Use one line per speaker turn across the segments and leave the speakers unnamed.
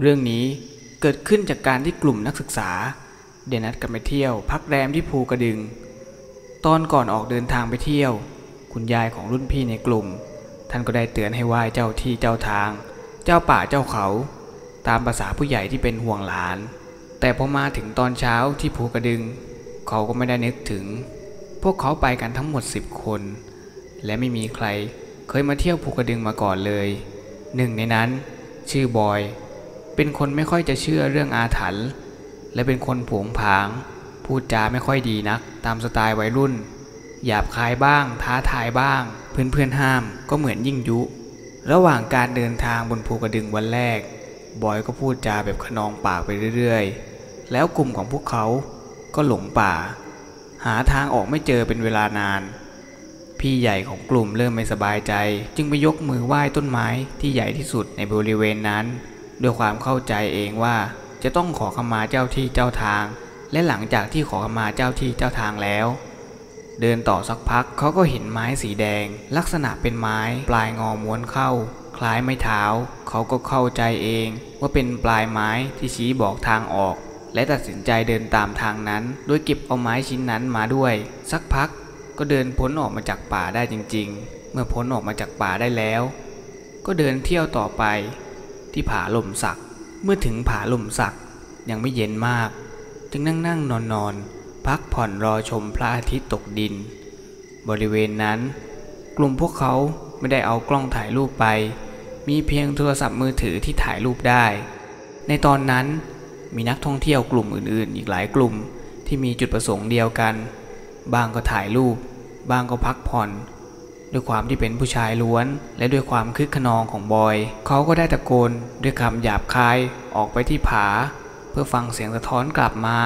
เรื่องนี้เกิดขึ้นจากการที่กลุ่มนักศึกษา เดนัดกันไปเที่ยว พักแรมที่ภูกระดึง ตอนก่อนออกเดินทางไปเที่ยว คุณยายของรุ่นพี่ในกลุ่ม ท่านก็ได้เตือนให้ไหว้เจ้าที่เจ้าทาง เจ้าป่าเจ้าเขา ตามภาษาผู้ใหญ่ที่เป็นห่วงหลาน แต่พอมาถึงตอนเช้าที่ภูกระดึง เขาก็ไม่ได้นึกถึง พวกเขาไปกันทั้งหมดสิบคน และไม่มีใครเคยมาเที่ยวภูกระดึงมาก่อนเลย หนึ่งในนั้น ชื่อบอย เป็นคนไม่ค่อยจะเชื่อเรื่องอาถรรพ์และเป็นคนผงผาง พูดจาไม่ค่อยดีนัก ตามสไตล์วัยรุ่น หยาบคายบ้าง ท้าทายบ้าง เพื่อนเพื่อนห้ามก็เหมือนยิ่งยุ ระหว่างการเดินทางบนภูกระดึงวันแรก บอยก็พูดจาแบบขนองปากไปเรื่อยๆ แล้วกลุ่มของพวกเขาก็หลงป่า หาทางออกไม่เจอเป็นเวลานาน พี่ใหญ่ของกลุ่มเริ่มไม่สบายใจ จึงไปยกมือไหว้ต้นไม้ที่ใหญ่ที่สุดในบริเวณนั้น ด้วยความเข้าใจเองว่าจะต้องขอขมาเจ้าที่เจ้าทาง และหลังจากที่ขอขมาเจ้าที่เจ้าทางแล้ว เดินต่อสักพักเขาก็เห็นไม้สีแดง ลักษณะเป็นไม้ปลายงอม้วนเข้า คล้ายไม้เท้า เขาก็เข้าใจเองว่าเป็นปลายไม้ที่ชี้บอกทางออก และตัดสินใจเดินตามทางนั้น โดยเก็บเอาไม้ชิ้นนั้นมาด้วย สักพักก็เดินพ้นออกมาจากป่าได้จริง ๆ เมื่อพ้นออกมาจากป่าได้แล้ว ก็เดินเที่ยวต่อไป ที่ผาลมสัก เมื่อถึงผาลมสักยังไม่เย็นมาก จึงนั่งนั่งนอนนอนพักผ่อนรอชมพระอาทิตย์ตกดิน บริเวณนั้น กลุ่มพวกเขาไม่ได้เอากล้องถ่ายรูปไป มีเพียงโทรศัพท์มือถือที่ถ่ายรูปได้ ในตอนนั้นมีนักท่องเที่ยวกลุ่มอื่นๆ อีกหลายกลุ่มที่มีจุดประสงค์เดียวกัน บางก็ถ่ายรูป บางก็พักผ่อน ด้วยความที่เป็นผู้ชายล้วน และด้วยความคึกขนองของบอย เขาก็ได้ตะโกนด้วยคำหยาบคายออกไปที่ผา เพื่อฟังเสียงสะท้อนกลับมา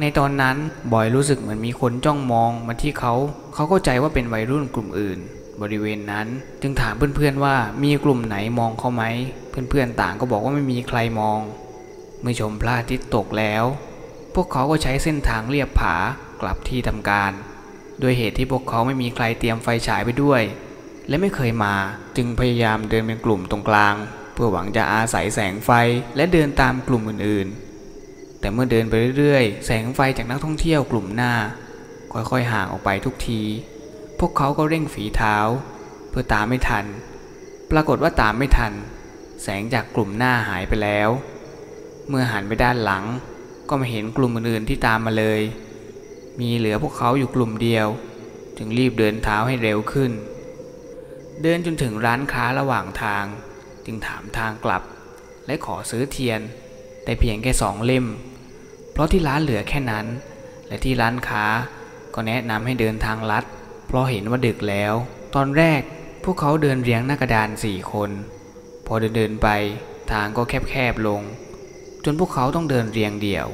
ในตอนนั้นบอยรู้สึกเหมือนมีคนจ้องมองมาที่เขา เขาเข้าใจว่าเป็นวัยรุ่นกลุ่มอื่น บริเวณนั้นจึงถามเพื่อนๆว่ามีกลุ่มไหนมองเขาไหม เพื่อนๆต่างก็บอกว่าไม่มีใครมอง เมื่อชมพระอาทิตย์ตกแล้ว พวกเขาก็ใช้เส้นทางเรียบผากลับที่ทำการ ด้วยเหตุที่พวกเขาไม่มีใครเตรียมไฟฉายไปด้วย และไม่เคยมา จึงพยายามเดินเป็นกลุ่มตรงกลาง เพื่อหวังจะอาศัยแสงไฟและเดินตามกลุ่มอื่นๆ แต่เมื่อเดินไปเรื่อยๆ แสงไฟจากนักท่องเที่ยวกลุ่มหน้า ค่อยๆห่างออกไปทุกที พวกเขาก็เร่งฝีเท้า เพื่อตามไม่ทัน ปรากฏว่าตามไม่ทัน แสงจากกลุ่มหน้าหายไปแล้ว เมื่อหันไปด้านหลัง ก็ไม่เห็นกลุ่มอื่นๆที่ตามมาเลย มีเหลือพวกเขาอยู่กลุ่มเดียว จึงรีบเดินเท้าให้เร็วขึ้น เดินจนถึงร้านค้าระหว่างทาง จึงถามทางกลับ และขอซื้อเทียน แต่เพียงแค่สองเล่ม เพราะที่ร้านเหลือแค่นั้น และที่ร้านค้าก็แนะนำให้เดินทางลัด เพราะเห็นว่าดึกแล้ว ตอนแรกพวกเขาเดินเรียงหน้ากระดานสี่คน พอเดินเดินไปทางก็แคบๆลง จนพวกเขาต้องเดินเรียงเดี่ยว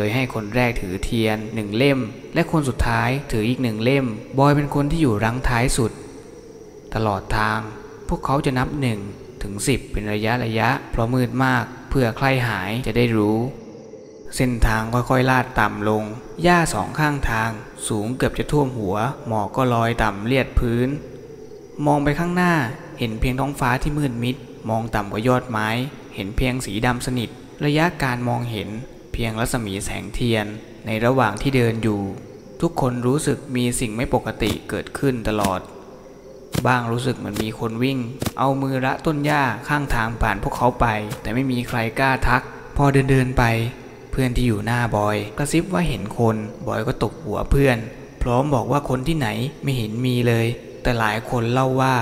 ดยให้คนแรกถือเทียนหนึ่งเล่ม และคนสุดท้ายถืออีกหนึ่งเล่ม บอยเป็นคนที่อยู่รังท้ายสุด ตลอดทาง พวกเขาจะนับหนึ่งถึงสิบเป็นระยะระยะ เพราะมืดมากเพื่อใครหายจะได้รู้ เส้นทางค่อยๆลาดต่ำลง หญ้าสองข้างทาง สูงเกือบจะท่วมหัว หมอกก็ลอยต่ำเลียดพื้น มองไปข้างหน้าเห็นเพียงท้องฟ้าที่มืดมิด มองต่ำกว่ายอดไม้ เห็นเพียงสีดำสนิท ระยะการมองเห็น เพียงรัศมีแสงเทียนในระหว่างที่เดินอยู่ ทุกคนรู้สึกมีสิ่งไม่ปกติเกิดขึ้นตลอด บ้างรู้สึกเหมือนมีคนวิ่ง เอามือละต้นหญ้าข้างทางผ่านพวกเขาไป แต่ไม่มีใครกล้าทัก พอเดินเดินไป เพื่อนที่อยู่หน้าบอย กระซิบว่าเห็นคนบอยก็ตบหัวเพื่อน พร้อมบอกว่าคนที่ไหนไม่เห็นมีเลย แต่หลายคนเล่าว่า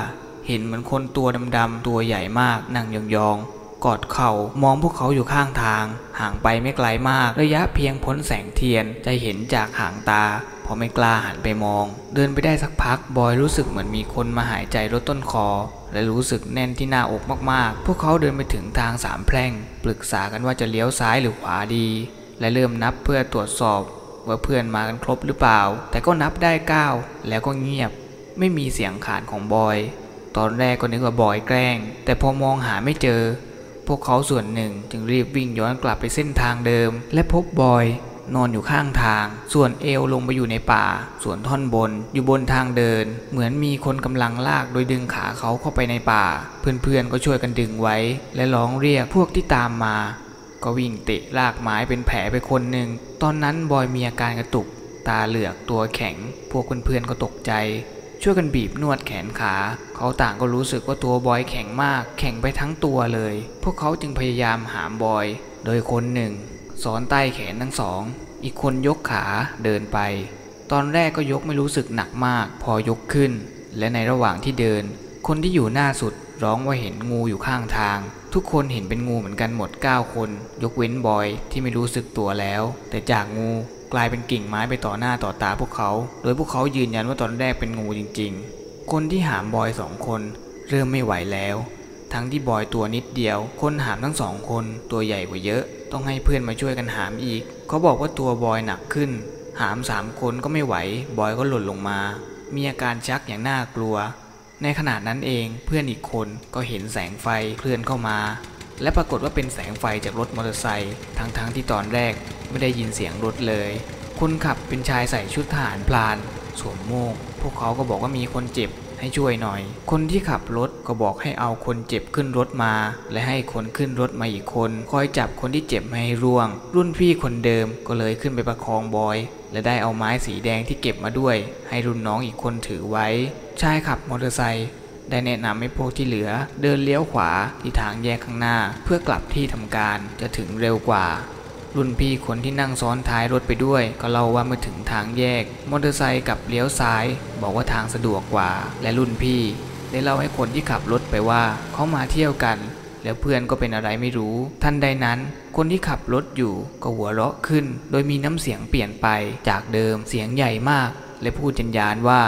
เห็นเหมือนคนตัวดำๆตัวใหญ่มากนั่งยองๆ กอดเข่ามองพวกเขาอยู่ข้างทาง ห่างไปไม่ไกลมาก ระยะเพียงพ้นแสงเทียนจะเห็นจากห่างตาพอไม่กล้าหันไปมอง เดินไปได้สักพักบอยรู้สึกเหมือนมีคนมาหายใจลดต้นคอ และรู้สึกแน่นที่หน้าอกมากๆ พวกเขาเดินไปถึงทางสามแพร่ง ปรึกษากันว่าจะเลี้ยวซ้ายหรือขวาดี และเริ่มนับเพื่อตรวจสอบว่าเพื่อนมากันครบหรือเปล่า แต่ก็นับได้เก้าแล้วก็เงียบ ไม่มีเสียงขานของบอย ตอนแรกก็นึกว่าบอยแกล้ง แต่พอมองหาไม่เจอ พวกเขาส่วนหนึ่งจึงรีบวิ่งย้อนกลับไปเส้นทางเดิม และพบบอยนอนอยู่ข้างทาง ส่วนเอวลงไปอยู่ในป่า ส่วนท่อนบนอยู่บนทางเดิน เหมือนมีคนกำลังลากโดยดึงขาเขาเข้าไปในป่า เพื่อนๆก็ช่วยกันดึงไว้ และร้องเรียกพวกที่ตามมา ก็วิ่งเตะลากไม้เป็นแผลไปคนหนึ่ง ตอนนั้นบอยมีอาการกระตุก ตาเหลือกตัวแข็ง พวกเพื่อนๆก็ตกใจ ช่วยกันบีบนวดแขนขา เขาต่างก็รู้สึกว่าตัวบอยแข็งมาก แข็งไปทั้งตัวเลย พวกเขาจึงพยายามหามบอย โดยคนหนึ่งสอนใต้แขนทั้งสอง อีกคนยกขาเดินไป ตอนแรกก็ยกไม่รู้สึกหนักมาก พอยกขึ้น และในระหว่างที่เดิน คนที่อยู่หน้าสุดร้องว่าเห็นงูอยู่ข้างทาง ทุกคนเห็นเป็นงูเหมือนกันหมด 9 คน ยกเว้นบอยที่ไม่รู้สึกตัวแล้ว แต่จากงูกลายเป็นกิ่งไม้ไปต่อหน้าต่อตาพวกเขา โดยพวกเขายืนยันว่าตอนแรกเป็นงูจริง ๆ คนที่หามบอยสองคน เริ่มไม่ไหวแล้ว ทั้งที่บอยตัวนิดเดียว คนหามทั้งสองคนตัวใหญ่กว่าเยอะ ต้องให้เพื่อนมาช่วยกันหามอีก เขาบอกว่าตัวบอยหนักขึ้น หามสามคนก็ไม่ไหว บอยก็หล่นลงมา มีอาการชักอย่างน่ากลัว ในขณะนั้นเองเพื่อนอีกคนก็เห็นแสงไฟเคลื่อนเข้ามา และปรากฏว่าเป็นแสงไฟจากรถมอเตอร์ไซค์ทั้งๆทที่ตอนแรกไม่ได้ยินเสียงรถเลย คนขับเป็นชายใส่ชุดทหารพลาน สวมโม่งพวกเขาก็บอกว่ามีคนเจ็บให้ช่วยหน่อย คนที่ขับรถก็บอกให้เอาคนเจ็บขึ้นรถมา และให้คนขึ้นรถมาอีกคน คอยจับคนที่เจ็บให้ร่วง รุ่นพี่คนเดิมก็เลยขึ้นไปประคองบอย และได้เอาไม้สีแดงที่เก็บมาด้วย ให้รุ่นน้องอีกคนถือไว้ ชายขับมอเตอร์ไซค์ได้แนะนำให้พวกที่เหลือ เดินเลี้ยวขวาที่ทางแยกข้างหน้า เพื่อกลับที่ทำการจะถึงเร็วกว่า รุ่นพี่คนที่นั่งซ้อนท้ายรถไปด้วย ก็เล่าว่าเมื่อถึงทางแยก มอเตอร์ไซค์กับเลี้ยวซ้าย บอกว่าทางสะดวกกว่า และรุ่นพี่ ได้เล่าให้คนที่ขับรถไปว่าเขามาเที่ยวกัน แล้วเพื่อนก็เป็นอะไรไม่รู้ ทันใดนั้นคนที่ขับรถอยู่ก็หัวเราะขึ้น โดยมีน้ำเสียงเปลี่ยนไปจากเดิมเสียงใหญ่มาก และพูดจันยานว่า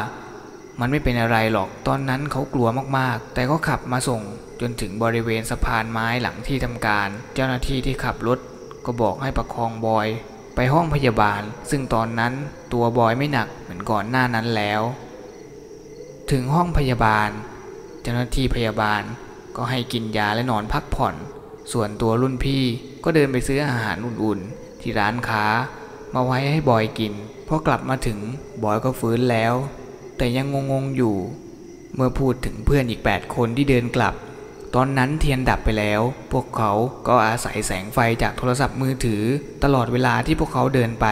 มันไม่เป็นอะไรหรอกตอนนั้นเขากลัวมากๆ แต่ก็ขับมาส่งจนถึงบริเวณสะพานไม้หลังที่ทำการ เจ้าหน้าที่ที่ขับรถก็บอกให้ประคองบอย ไปห้องพยาบาล ซึ่งตอนนั้นตัวบอยไม่หนักเหมือนก่อนหน้านั้นแล้ว ถึงห้องพยาบาล เจ้าหน้าที่พยาบาล ก็ให้กินยาและนอนพักผ่อน ส่วนตัวรุ่นพี่ก็เดินไปซื้ออาหารอุ่นๆ ที่ร้านค้า มาไว้ให้บอยกินพอกลับมาถึงบอยก็ฟื้นแล้ว แต่ยังงงๆอยู่ เมื่อพูดถึงเพื่อนอีก 8 คนที่เดินกลับ ตอนนั้นเทียนดับไปแล้ว พวกเขาก็อาศัยแสงไฟจากโทรศัพท์มือถือ ตลอดเวลาที่พวกเขาเดินไป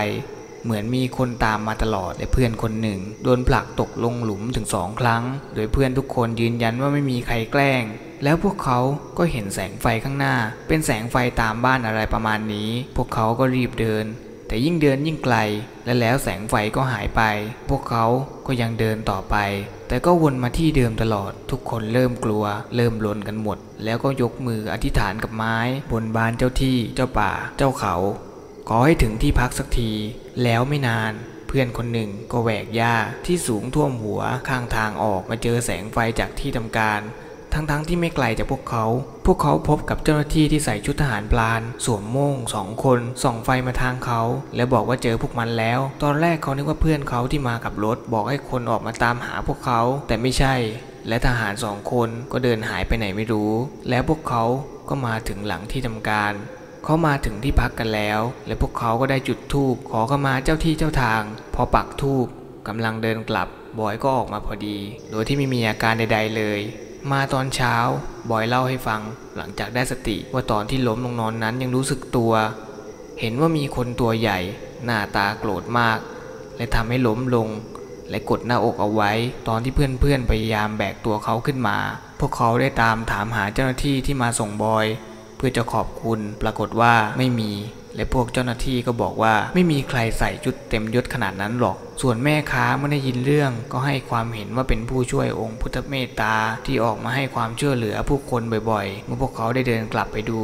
เหมือนมีคนตามมาตลอดและเพื่อนคนหนึ่งโดนผลักตกลงหลุมถึงสองครั้ง โดยเพื่อนทุกคนยืนยันว่าไม่มีใครแกล้ง แล้วพวกเขาก็เห็นแสงไฟข้างหน้า เป็นแสงไฟตามบ้านอะไรประมาณนี้ พวกเขาก็รีบเดิน แต่ยิ่งเดินยิ่งไกล และแล้วแสงไฟก็หายไป พวกเขาก็ยังเดินต่อไป แต่ก็วนมาที่เดิมตลอด ทุกคนเริ่มกลัว เริ่มลนกันหมด แล้วก็ยกมืออธิษฐานกับไม้ บนบานเจ้าที่ เจ้าป่า เจ้าเขา ขอให้ถึงที่พักสักที แล้วไม่นานเพื่อนคนหนึ่งก็แหวกหญ้าที่สูงท่วมหัวข้างทางออกมาเจอแสงไฟจากที่ทำการ ทั้งๆที่ไม่ไกลจากพวกเขา พวกเขาพบกับเจ้าหน้าที่ที่ใส่ชุดทหารพลาน สวมโม่งสองคน ส่องไฟมาทางเขา และบอกว่าเจอพวกมันแล้ว ตอนแรกเขานึกว่าเพื่อนเขาที่มากับรถ บอกให้คนออกมาตามหาพวกเขา แต่ไม่ใช่ และทหารสองคนก็เดินหายไปไหนไม่รู้ แล้วพวกเขาก็มาถึงหลังที่ทำการเขามาถึงที่พักกันแล้ว และพวกเขาก็ได้จุดธูปขอเข้ามาเจ้าที่เจ้าทาง พอปักธูปกำลังเดินกลับบอยก็ออกมาพอดี โดยที่ไม่มีอาการใด ๆ เลย มาตอนเช้า บอยเล่าให้ฟัง หลังจากได้สติว่าตอนที่ล้มลงนอนนั้นยังรู้สึกตัว เห็นว่ามีคนตัวใหญ่ หน้าตาโกรธมากและทำให้ล้มลง และกดหน้าอกเอาไว้ ตอนที่เพื่อนๆพยายามแบกตัวเขาขึ้นมา พวกเขาได้ตามถามหาเจ้าหน้าที่ที่มาส่งบอย เพื่อจะขอบคุณปรากฏว่าไม่มี และพวกเจ้าหน้าที่ก็บอกว่าไม่มีใครใส่ชุดเต็มยศขนาดนั้นหรอก ส่วนแม่ค้าเมื่อได้ยินเรื่องก็ให้ความเห็นว่าเป็นผู้ช่วยองค์พุทธเมตตาที่ออกมาให้ความช่วยเหลือผู้คนบ่อยๆ เมื่อพวกเขาได้เดินกลับไปดู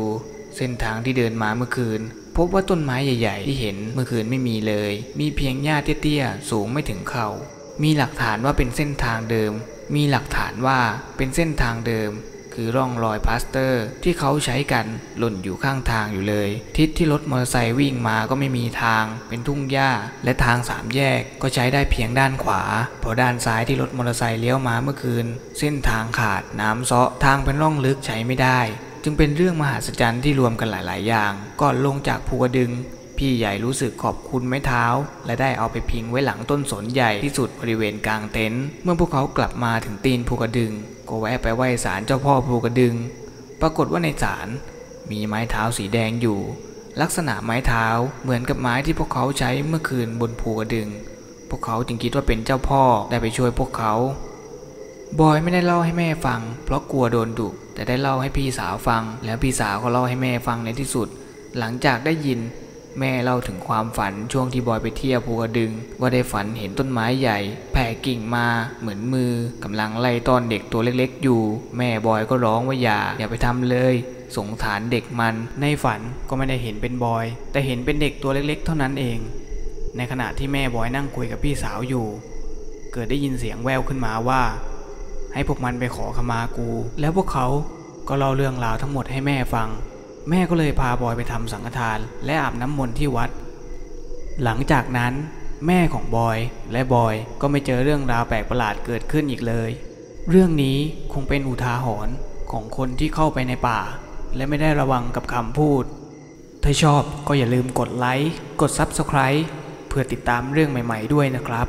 เส้นทางที่เดินมาเมื่อคืนพบว่าต้นไม้ใหญ่ๆ ที่เห็นเมื่อคืนไม่มีเลย มีเพียงหญ้าเตี้ยๆ สูงไม่ถึงเข่า มีหลักฐานว่าเป็นเส้นทางเดิม มีหลักฐานว่าเป็นเส้นทางเดิม คือร่องรอยพลาสเตอร์ ที่เขาใช้กันหล่นอยู่ข้างทางอยู่เลย ทิศที่รถมอเตอร์ไซค์วิ่งมาก็ไม่มีทาง เป็นทุ่งหญ้า และทางสามแยกก็ใช้ได้เพียงด้านขวาเพราะด้านซ้ายที่รถมอเตอร์ไซค์เลี้ยวมาเมื่อคืน เส้นทางขาดน้ำเซาะทางเป็นร่องลึกใช้ไม่ได้ จึงเป็นเรื่องมหัศจรรย์ที่รวมกันหลาย ๆ อย่าง ก่อนลงจากภูกระดึง พี่ใหญ่รู้สึกขอบคุณไม้เท้า และได้เอาไปพิงไว้หลังต้นสนใหญ่ที่สุดบริเวณกลางเต็นท์เมื่อพวกเขากลับมาถึงตีนภูกระดึง ก็แวะไปไหว้ศาลเจ้าพ่อภูกระดึง ปรากฏว่าในศาลมีไม้เท้าสีแดงอยู่ ลักษณะไม้เท้าเหมือนกับไม้ที่พวกเขาใช้เมื่อคืนบนภูกระดึง พวกเขาจึงคิดว่าเป็นเจ้าพ่อได้ไปช่วยพวกเขาบอยไม่ได้เล่าให้แม่ฟัง เพราะกลัวโดนดุแต่ได้เล่าให้พี่สาวฟัง แล้วพี่สาวก็เล่าให้แม่ฟังในที่สุด หลังจากได้ยิน แม่เล่าถึงความฝันช่วงที่บอยไปเที่ยวภูกระดึง ว่าได้ฝันเห็นต้นไม้ใหญ่ แผ่กิ่งมาเหมือนมือกำลังไล่ต้อนเด็กตัวเล็ก ๆ อยู่ แม่บอยก็ร้องว่าอย่าอย่าไปทำเลยสงสารเด็กมัน ในฝันก็ไม่ได้เห็นเป็นบอย แต่เห็นเป็นเด็กตัวเล็กๆ เท่านั้นเอง ในขณะที่แม่บอยนั่งคุยกับพี่สาวอยู่ เกิดได้ยินเสียงแววขึ้นมาว่า ให้พวกมันไปขอขมากู แล้วพวกเขาก็เล่าเรื่องราวทั้งหมดให้แม่ฟัง แม่ก็เลยพาบอยไปทำสังฆทานและอาบน้ำมนต์ที่วัด หลังจากนั้นแม่ของบอยและบอยก็ไม่เจอเรื่องราวแปลกประหลาดเกิดขึ้นอีกเลย เรื่องนี้คงเป็นอุทาหรณ์ของคนที่เข้าไปในป่า และไม่ได้ระวังกับคำพูด ถ้าชอบก็อย่าลืมกดไลค์ กด Subscribe เพื่อติดตามเรื่องใหม่ ๆ ด้วยนะครับ